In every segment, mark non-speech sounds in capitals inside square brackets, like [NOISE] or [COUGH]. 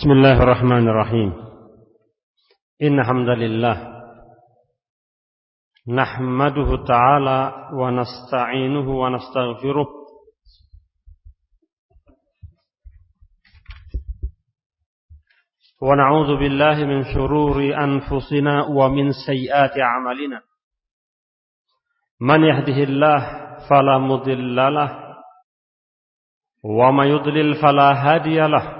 بسم الله الرحمن الرحيم إن حمد لله نحمده تعالى ونستعينه ونستغفره ونعوذ بالله من شرور أنفسنا ومن سيئات أعمالنا من يهده الله فلا مضل له وما يضلل فلا هادي له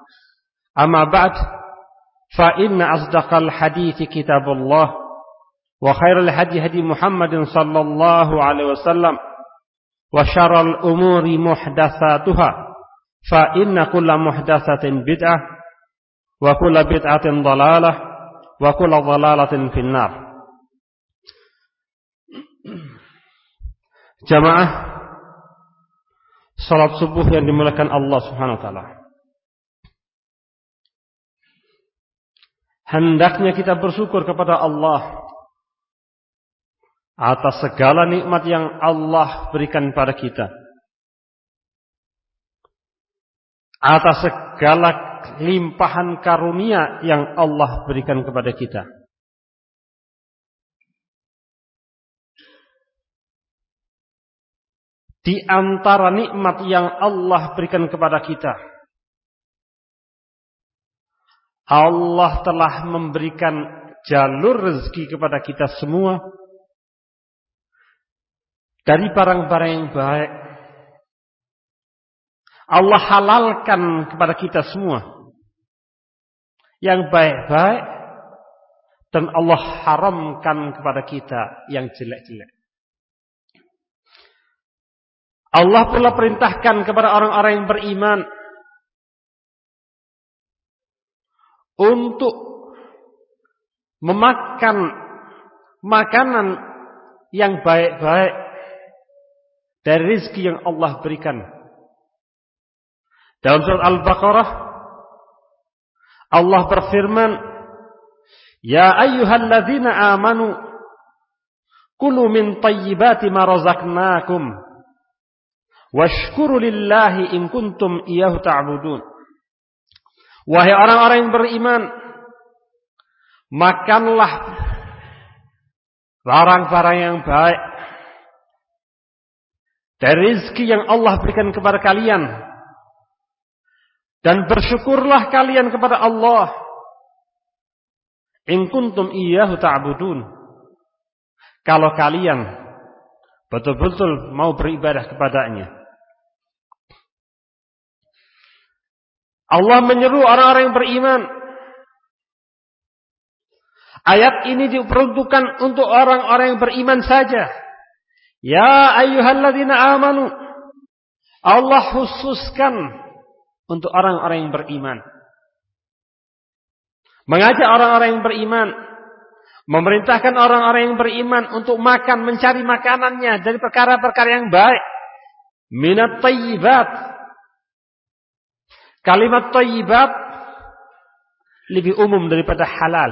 أما بعد فإن أصدق الحديث كتاب الله وخير الهدي هدي محمد صلى الله عليه وسلم وشر الأمور محدثاتها فإن كل محدثة بدعة وكل بدعة ضلالة وكل ضلالة في النار Jamaah salat subuh yang dimuliakan Allah Subhanahu wa taala. Hendaknya kita bersyukur kepada Allah atas segala nikmat yang Allah berikan pada kita. Atas segala limpahan karunia yang Allah berikan kepada kita. Di antara nikmat yang Allah berikan kepada kita Allah telah memberikan jalur rezeki kepada kita semua dari barang-barang yang baik. Allah halalkan kepada kita semua yang baik-baik dan Allah haramkan kepada kita yang jelek-jelek. Allah pula perintahkan kepada orang-orang yang beriman untuk memakan makanan yang baik-baik dari rezeki yang Allah berikan. Dalam surat Al-Baqarah Allah berfirman, "Ya ayyuhalladzina amanu kulu min tayyibati ma razaqnakum washkuru lillahi in kuntum iyyahu ta'budun." Wahai orang-orang yang beriman, makanlah barang-barang yang baik dari rezeki yang Allah berikan kepada kalian. Dan bersyukurlah kalian kepada Allah. In kuntum iyyahu ta'budun. Kalau kalian betul-betul mau beribadah kepadanya Allah menyeru orang-orang yang beriman. Ayat ini diperuntukkan untuk orang-orang yang beriman saja. Ya ayyuhalladzina amanu. Allah khususkan untuk orang-orang yang beriman. Mengajak orang-orang yang beriman. Memerintahkan orang-orang yang beriman untuk makan, mencari makanannya dari perkara-perkara yang baik. Minat tayyibat Kalimat tayyibat lebih umum daripada halal.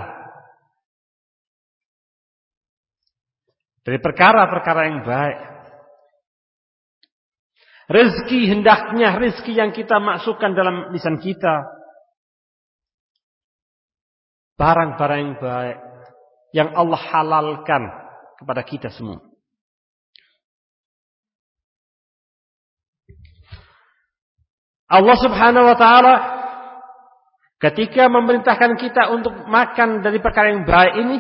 Dari perkara-perkara yang baik. Rezeki hendaknya rezeki yang kita masukkan dalam lisan kita. Barang-barang yang baik. Yang Allah halalkan kepada kita semua. Allah Subhanahu wa taala ketika memerintahkan kita untuk makan dari perkara yang baik ini,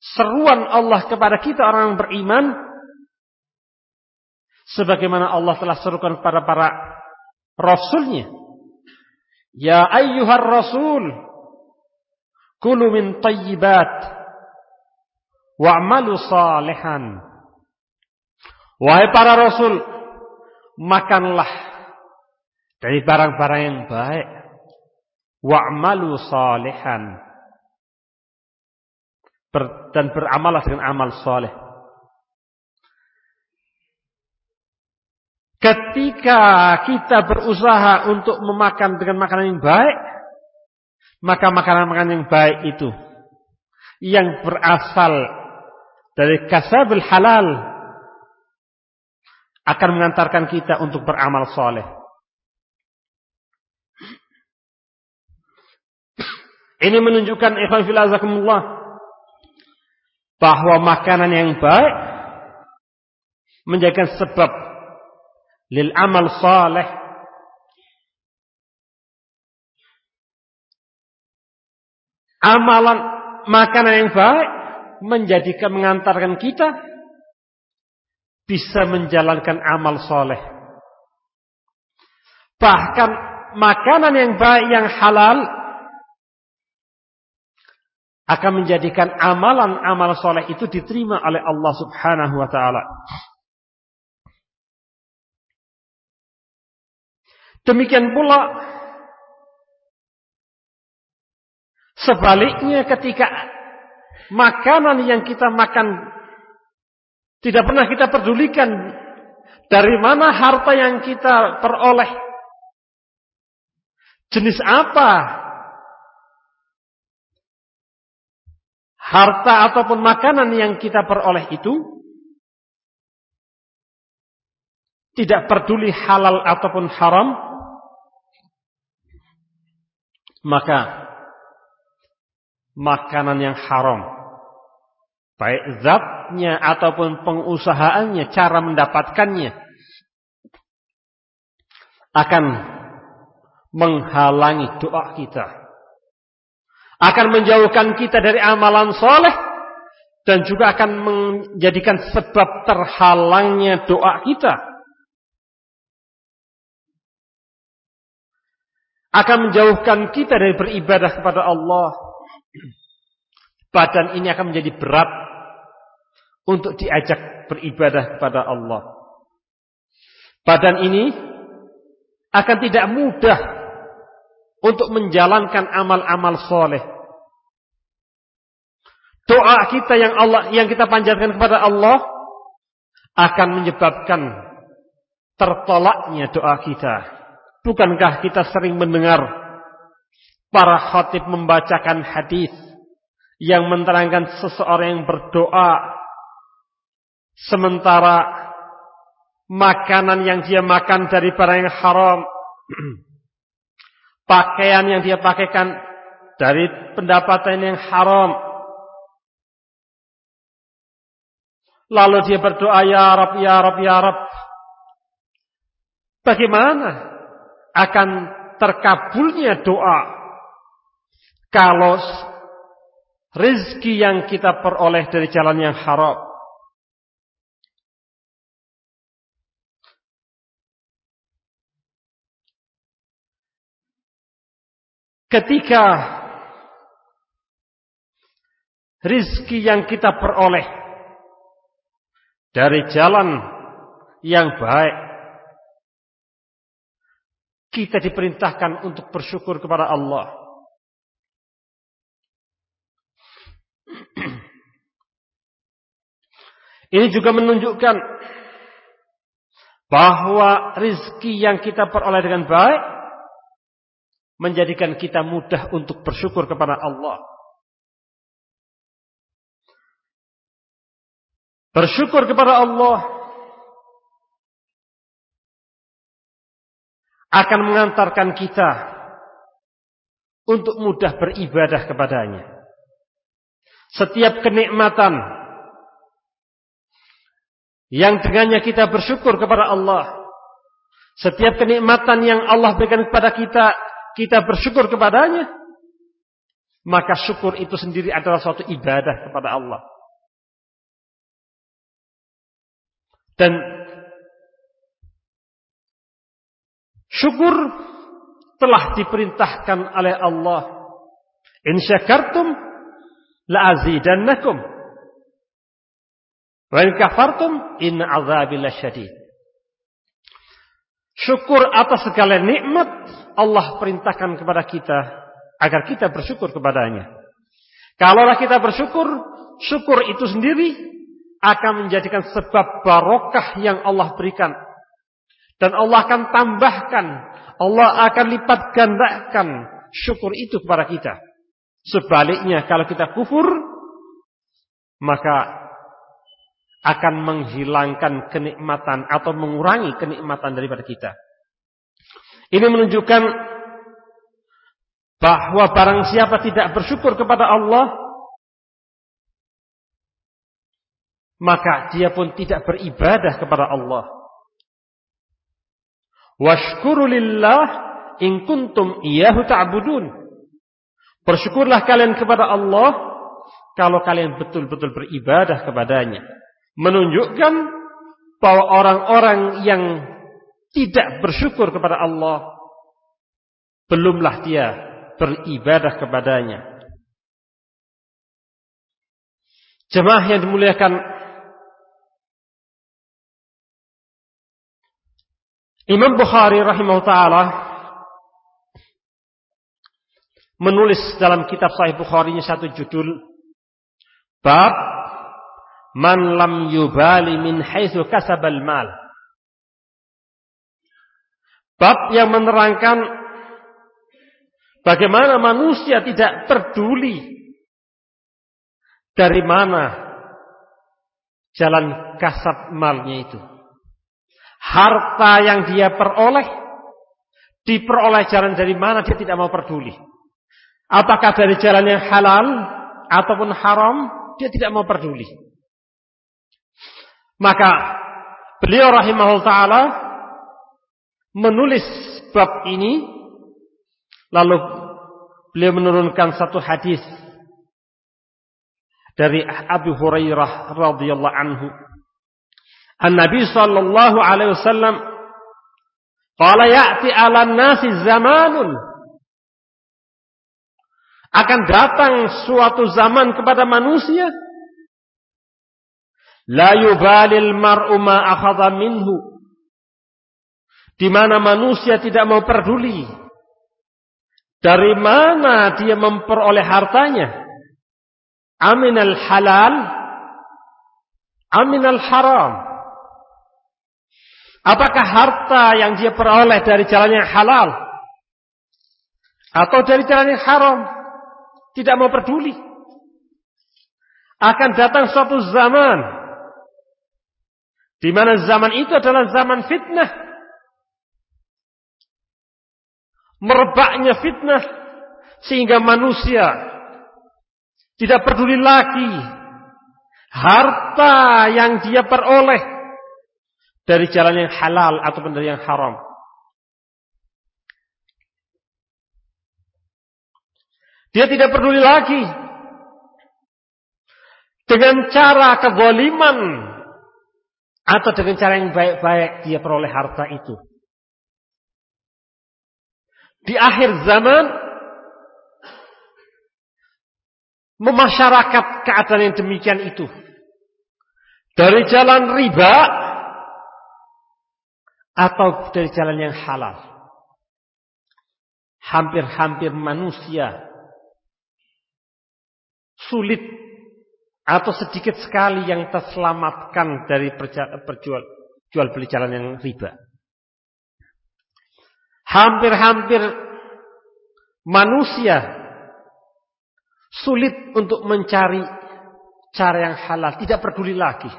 seruan Allah kepada kita orang yang beriman, sebagaimana Allah telah serukan kepada para rasulnya. Ya ayyuhar rasul, kulu min tayyibat, wa'malu salihan. Wahai para rasul, makanlah dari barang-barang yang baik wa'malu salihan Ber, dan beramalah dengan amal soleh. Ketika kita berusaha untuk memakan dengan makanan yang baik, maka makanan-makanan yang baik itu yang berasal dari kasabil halal akan mengantarkan kita untuk beramal soleh. Ini menunjukkan ikhwan fil azakumullah bahwa makanan yang baik menjadikan sebab lil amal saleh amalan makanan yang baik menjadikan mengantarkan kita bisa menjalankan amal soleh. Bahkan makanan yang baik yang halal akan menjadikan amalan-amal soleh itu diterima oleh Allah subhanahu wa ta'ala. Demikian pula sebaliknya ketika makanan yang kita makan tidak pernah kita pedulikan dari mana harta yang kita peroleh. Jenis apa harta ataupun makanan yang kita peroleh itu tidak peduli halal ataupun haram maka makanan yang haram baik zatnya ataupun pengusahaannya cara mendapatkannya akan menghalangi doa kita akan menjauhkan kita dari amalan soleh dan juga akan menjadikan sebab terhalangnya doa kita. Akan menjauhkan kita dari beribadah kepada Allah. Badan ini akan menjadi berat untuk diajak beribadah kepada Allah. Badan ini akan tidak mudah untuk menjalankan amal-amal soleh. Doa kita yang Allah yang kita panjatkan kepada Allah akan menyebabkan tertolaknya doa kita. Bukankah kita sering mendengar para khatib membacakan hadis yang menerangkan seseorang yang berdoa sementara makanan yang dia makan dari barang yang haram [CLEARS THROAT] pakaian yang dia pakaikan dari pendapatan yang haram. Lalu dia berdoa, Ya Rab, Ya Rab, Ya Rab. Bagaimana akan terkabulnya doa kalau rezeki yang kita peroleh dari jalan yang haram? ketika rizki yang kita peroleh dari jalan yang baik, kita diperintahkan untuk bersyukur kepada Allah. [CLEARS THROAT] Ini juga menunjukkan bahwa rizki yang kita peroleh dengan baik menjadikan kita mudah untuk bersyukur kepada Allah. Bersyukur kepada Allah akan mengantarkan kita untuk mudah beribadah kepadanya. Setiap kenikmatan yang dengannya kita bersyukur kepada Allah, setiap kenikmatan yang Allah berikan kepada kita kita bersyukur kepadanya, maka syukur itu sendiri adalah suatu ibadah kepada Allah. Dan syukur telah diperintahkan oleh Allah. In syakartum la'azidannakum. Wa in kafartum inna azabi. Syukur atas segala nikmat Allah perintahkan kepada kita agar kita bersyukur kepadanya. Kalaulah kita bersyukur, syukur itu sendiri akan menjadikan sebab barokah yang Allah berikan. Dan Allah akan tambahkan, Allah akan lipat gandakan syukur itu kepada kita. Sebaliknya kalau kita kufur, maka akan menghilangkan kenikmatan atau mengurangi kenikmatan daripada kita. Ini menunjukkan bahwa barang siapa tidak bersyukur kepada Allah, maka dia pun tidak beribadah kepada Allah. Washkuru lillah in kuntum iyyahu ta'budun. Bersyukurlah kalian kepada Allah kalau kalian betul-betul beribadah kepadanya menunjukkan bahwa orang-orang yang tidak bersyukur kepada Allah belumlah dia beribadah kepadanya. Jemaah yang dimuliakan Imam Bukhari rahimahullah taala menulis dalam kitab Sahih Bukhari satu judul bab man lam yubali min haitsu kasabal mal. Bab yang menerangkan bagaimana manusia tidak peduli dari mana jalan kasab malnya itu. Harta yang dia peroleh diperoleh jalan dari mana dia tidak mau peduli. Apakah dari jalan yang halal ataupun haram, dia tidak mau peduli. Maka beliau rahimahul taala menulis bab ini lalu beliau menurunkan satu hadis dari Abu Hurairah radhiyallahu anhu. An-Nabi sallallahu alaihi wasallam qala ya'ti 'ala nasi zamanun akan datang suatu zaman kepada manusia La yubalil mar'u ma akhadha minhu. Di mana manusia tidak mau peduli dari mana dia memperoleh hartanya. Aminal halal, aminal haram. Apakah harta yang dia peroleh dari jalan yang halal atau dari jalan yang haram? Tidak mau peduli. Akan datang suatu zaman di mana zaman itu adalah zaman fitnah. Merebaknya fitnah. Sehingga manusia tidak peduli lagi harta yang dia peroleh dari jalan yang halal ataupun dari yang haram. Dia tidak peduli lagi dengan cara kezaliman atau dengan cara yang baik-baik dia peroleh harta itu. Di akhir zaman memasyarakat keadaan yang demikian itu. Dari jalan riba atau dari jalan yang halal. Hampir-hampir manusia sulit atau sedikit sekali yang terselamatkan dari perjual jual beli jalan yang riba. Hampir-hampir manusia sulit untuk mencari cara yang halal, tidak peduli lagi.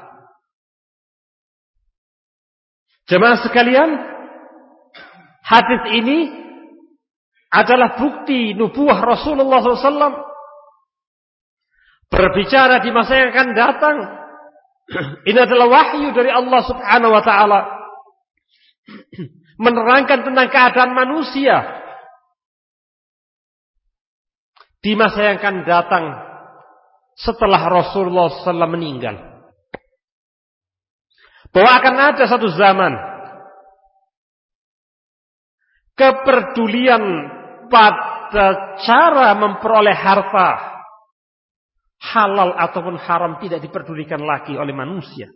Jemaah sekalian, hadis ini adalah bukti nubuah Rasulullah SAW berbicara di masa yang akan datang. [CLEARS THROAT] Ini adalah wahyu dari Allah Subhanahu wa taala. [CLEARS THROAT] Menerangkan tentang keadaan manusia di masa yang akan datang setelah Rasulullah SAW meninggal. Bahwa akan ada satu zaman kepedulian pada cara memperoleh harta halal ataupun haram tidak diperdulikan lagi oleh manusia.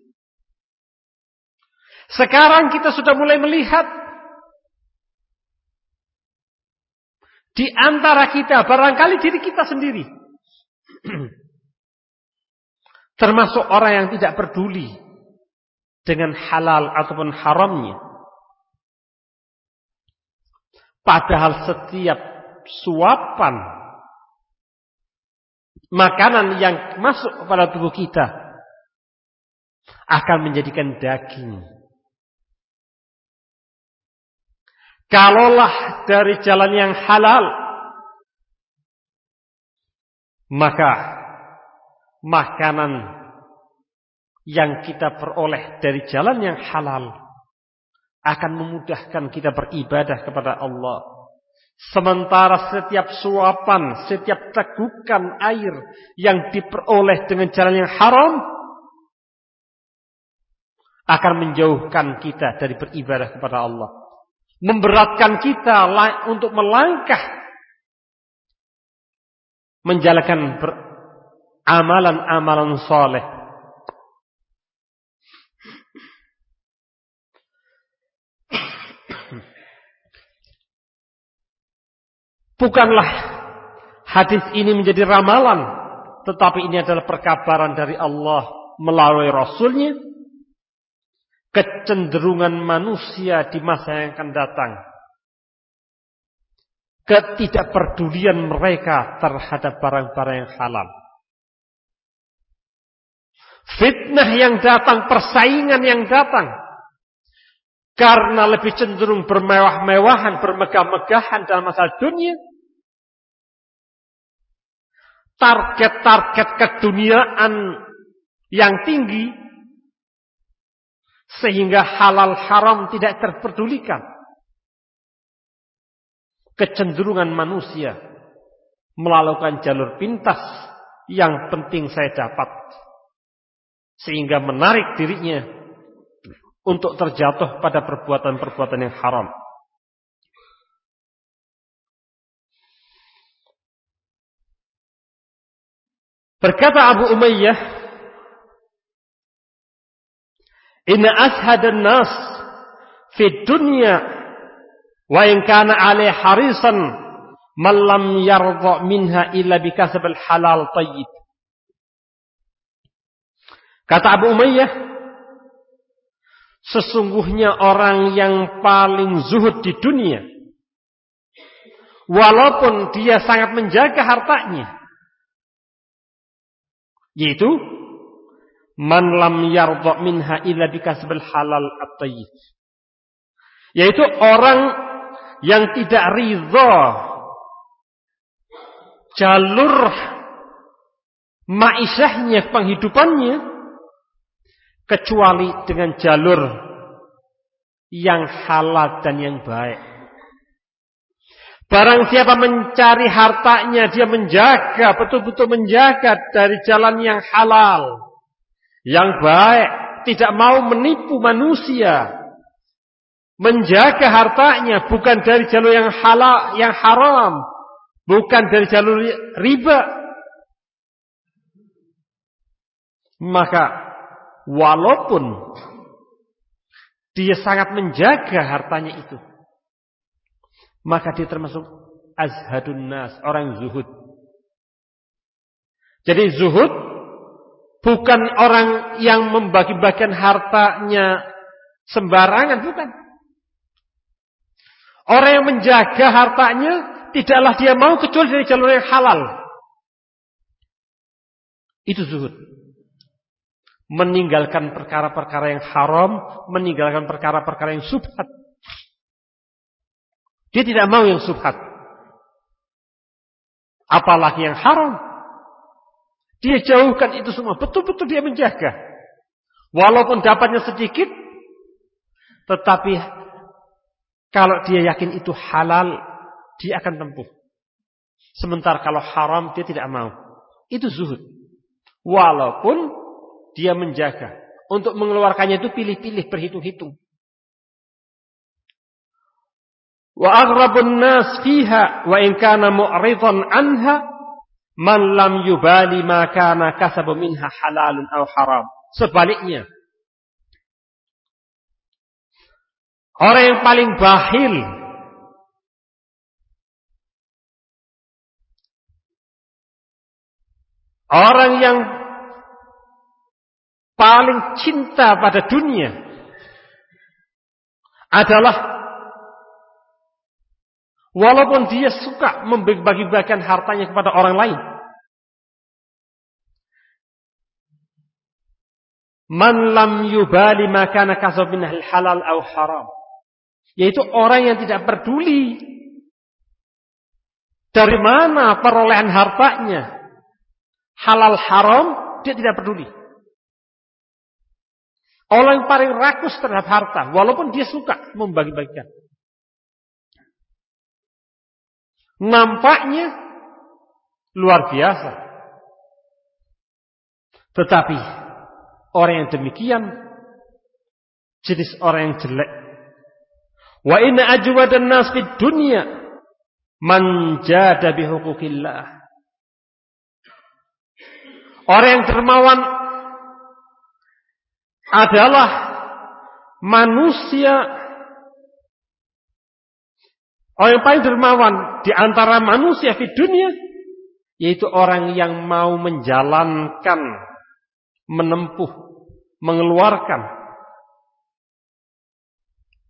Sekarang kita sudah mulai melihat di antara kita barangkali diri kita sendiri [CLEARS THROAT] termasuk orang yang tidak peduli dengan halal ataupun haramnya. Padahal setiap suapan makanan yang masuk kepada tubuh kita akan menjadikan daging. Kalaulah dari jalan yang halal, maka makanan yang kita peroleh dari jalan yang halal akan memudahkan kita beribadah kepada Allah. Sementara setiap suapan, setiap tegukan air yang diperoleh dengan jalan yang haram akan menjauhkan kita dari beribadah kepada Allah. Memberatkan kita untuk melangkah menjalankan amalan-amalan soleh Bukanlah hadis ini menjadi ramalan, tetapi ini adalah perkabaran dari Allah melalui Rasulnya. Kecenderungan manusia di masa yang akan datang. Ketidakpedulian mereka terhadap barang-barang yang halal. Fitnah yang datang, persaingan yang datang. Karena lebih cenderung bermewah-mewahan, bermegah-megahan dalam masalah dunia target-target keduniaan yang tinggi sehingga halal haram tidak terpedulikan. Kecenderungan manusia melakukan jalur pintas yang penting saya dapat sehingga menarik dirinya untuk terjatuh pada perbuatan-perbuatan yang haram. Berkata Abu Umayyah, Inna ashadan nas fi dunya wa in kana alai harisan man lam yarda minha illa bikasab al halal tayyib. Kata Abu Umayyah, sesungguhnya orang yang paling zuhud di dunia walaupun dia sangat menjaga hartanya yaitu man lam yardha minha illa bikasbil halal at Yaitu orang yang tidak ridha jalur maisahnya penghidupannya kecuali dengan jalur yang halal dan yang baik. Barang siapa mencari hartanya, dia menjaga, betul-betul menjaga dari jalan yang halal. Yang baik, tidak mau menipu manusia. Menjaga hartanya bukan dari jalur yang halal, yang haram. Bukan dari jalur riba. Maka, walaupun dia sangat menjaga hartanya itu maka dia termasuk azhadun nas, orang zuhud. Jadi zuhud bukan orang yang membagi-bagikan hartanya sembarangan, bukan. Orang yang menjaga hartanya tidaklah dia mau kecuali dari jalur yang halal. Itu zuhud. Meninggalkan perkara-perkara yang haram, meninggalkan perkara-perkara yang subhat. Dia tidak mau yang subhat. Apalagi yang haram. Dia jauhkan itu semua. Betul-betul dia menjaga. Walaupun dapatnya sedikit. Tetapi kalau dia yakin itu halal. Dia akan tempuh. Sementara kalau haram dia tidak mau. Itu zuhud. Walaupun dia menjaga. Untuk mengeluarkannya itu pilih-pilih, berhitung-hitung. Wa aghrabun nas fiha wa in kana mu'ridan anha man lam yubali ma kana kasabu minha halalun. Sebaliknya, orang yang paling bahil orang yang paling cinta pada dunia adalah walaupun dia suka membagi-bagikan hartanya kepada orang lain. Man lam yubali makana kasab min halal au haram. Yaitu orang yang tidak peduli dari mana perolehan hartanya. Halal haram dia tidak peduli. Orang yang paling rakus terhadap harta, walaupun dia suka membagi-bagikan. Nampaknya luar biasa. Tetapi orang yang demikian jenis orang yang jelek. Wa inna ajwadan nas fid dunya man jada bihuquqillah. Orang yang dermawan adalah manusia orang yang paling dermawan di antara manusia di dunia yaitu orang yang mau menjalankan menempuh mengeluarkan.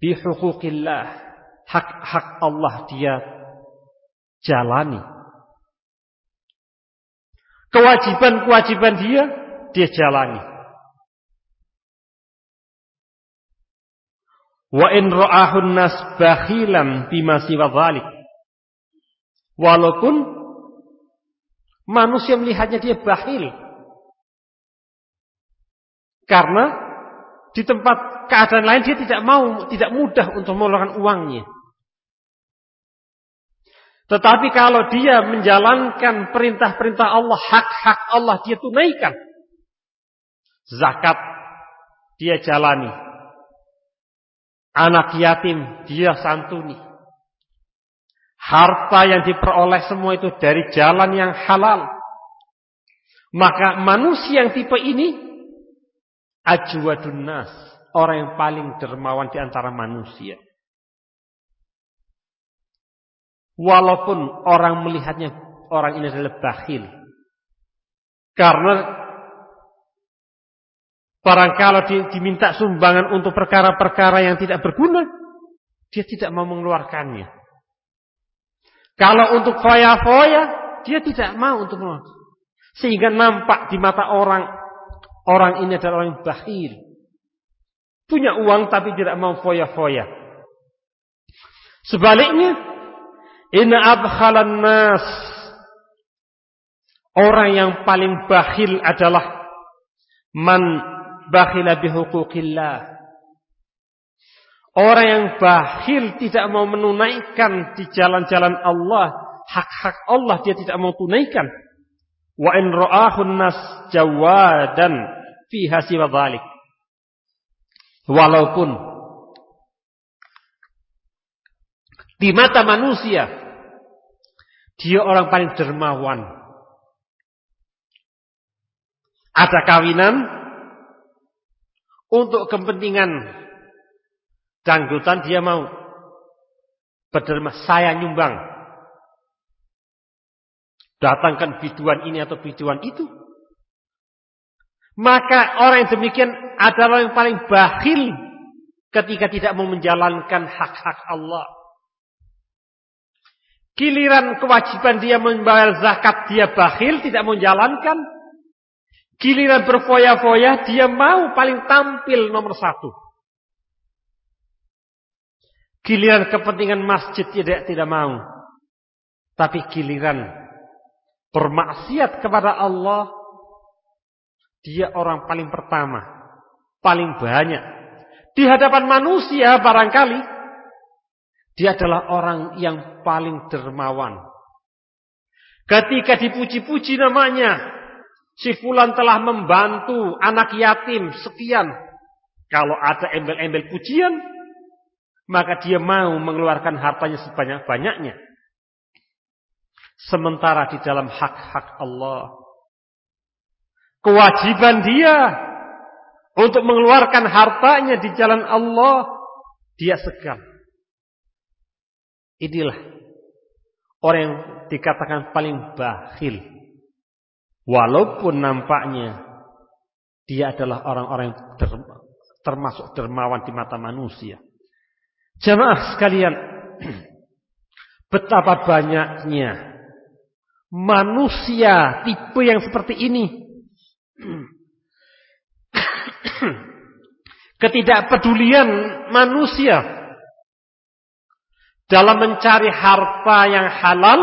Bihukukillah hak-hak Allah dia jalani. Kewajiban-kewajiban dia dia jalani Wa in ra'ahun nas bakhilan bima siwa dhalik. Walaupun manusia melihatnya dia bakhil. Karena di tempat keadaan lain dia tidak mau, tidak mudah untuk mengeluarkan uangnya. Tetapi kalau dia menjalankan perintah-perintah Allah, hak-hak Allah dia tunaikan. Zakat dia jalani. Anak yatim dia santuni. Harta yang diperoleh semua itu dari jalan yang halal. Maka manusia yang tipe ini ajwadun nas, orang yang paling dermawan di antara manusia. Walaupun orang melihatnya orang ini adalah bakhil. Karena Barangkali diminta sumbangan untuk perkara-perkara yang tidak berguna, dia tidak mau mengeluarkannya. Kalau untuk foya-foya, dia tidak mau untuk mengeluarkan. Sehingga nampak di mata orang, orang ini adalah orang yang. Punya uang tapi tidak mau foya-foya. Sebaliknya, inna abkhalan nas. Orang yang paling bakhil adalah man bakhila bihuquqillah. Orang yang bakhil tidak mau menunaikan di jalan-jalan Allah, hak-hak Allah dia tidak mau tunaikan. Wa in ra'ahun nas jawadan fi hasiwa dhalik. Walaupun di mata manusia dia orang paling dermawan. Ada kawinan untuk kepentingan dangdutan dia mau berderma saya nyumbang. Datangkan biduan ini atau biduan itu. Maka orang yang demikian adalah yang paling bakhil ketika tidak mau menjalankan hak-hak Allah. Giliran kewajiban dia membayar zakat dia bakhil tidak menjalankan. Giliran berfoya-foya, dia mau paling tampil nomor satu. Giliran kepentingan masjid tidak tidak mau. Tapi giliran bermaksiat kepada Allah, dia orang paling pertama, paling banyak. Di hadapan manusia barangkali, dia adalah orang yang paling dermawan. Ketika dipuji-puji namanya, si fulan telah membantu anak yatim sekian. Kalau ada embel-embel pujian, maka dia mau mengeluarkan hartanya sebanyak-banyaknya. Sementara di dalam hak-hak Allah, kewajiban dia untuk mengeluarkan hartanya di jalan Allah, dia segan. Inilah orang yang dikatakan paling bakhil. Walaupun nampaknya dia adalah orang-orang yang termasuk dermawan di mata manusia. Jemaah sekalian, [CLEARS THROAT] betapa banyaknya manusia tipe yang seperti ini. [CLEARS THROAT] Ketidakpedulian manusia dalam mencari harta yang halal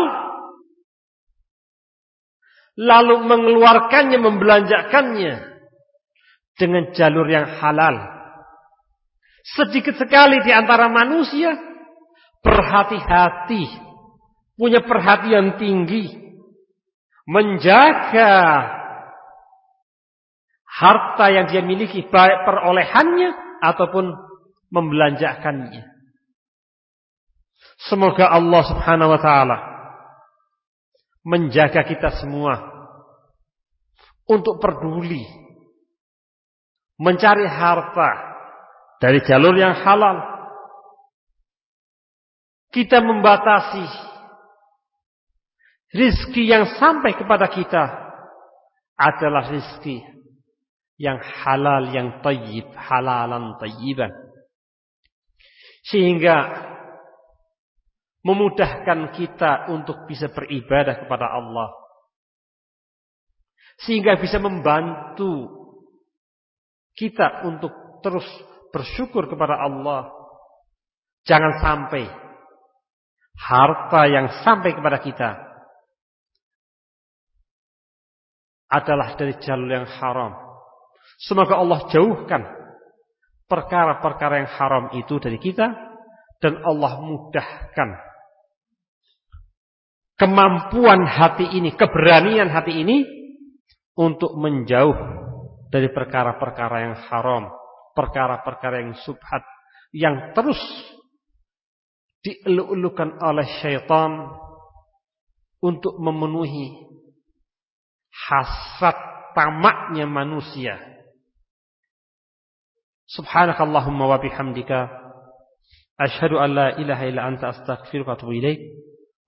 lalu mengeluarkannya, membelanjakannya dengan jalur yang halal. Sedikit sekali di antara manusia berhati-hati, punya perhatian tinggi, menjaga harta yang dia miliki baik perolehannya ataupun membelanjakannya. Semoga Allah Subhanahu wa taala menjaga kita semua untuk peduli mencari harta dari jalur yang halal. Kita membatasi rizki yang sampai kepada kita adalah rizki yang halal, yang tayyib, halalan tayyiban. Sehingga memudahkan kita untuk bisa beribadah kepada Allah. Sehingga bisa membantu kita untuk terus bersyukur kepada Allah. Jangan sampai harta yang sampai kepada kita adalah dari jalur yang haram. Semoga Allah jauhkan perkara-perkara yang haram itu dari kita dan Allah mudahkan kemampuan hati ini, keberanian hati ini untuk menjauh dari perkara-perkara yang haram perkara-perkara yang subhat yang terus dieluk-elukan oleh syaitan untuk memenuhi hasrat tamaknya manusia. Subhanakallahumma wa bihamdika asyhadu an la ilaha illa anta astaghfiruka wa atubu.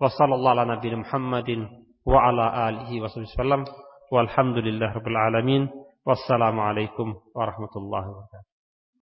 Wa sallallahu ala nabiyina Muhammadin wa ala alihi wa sallam. Walhamdulillahirabbil alamin. Wassalamualaikum warahmatullahi wabarakatuh.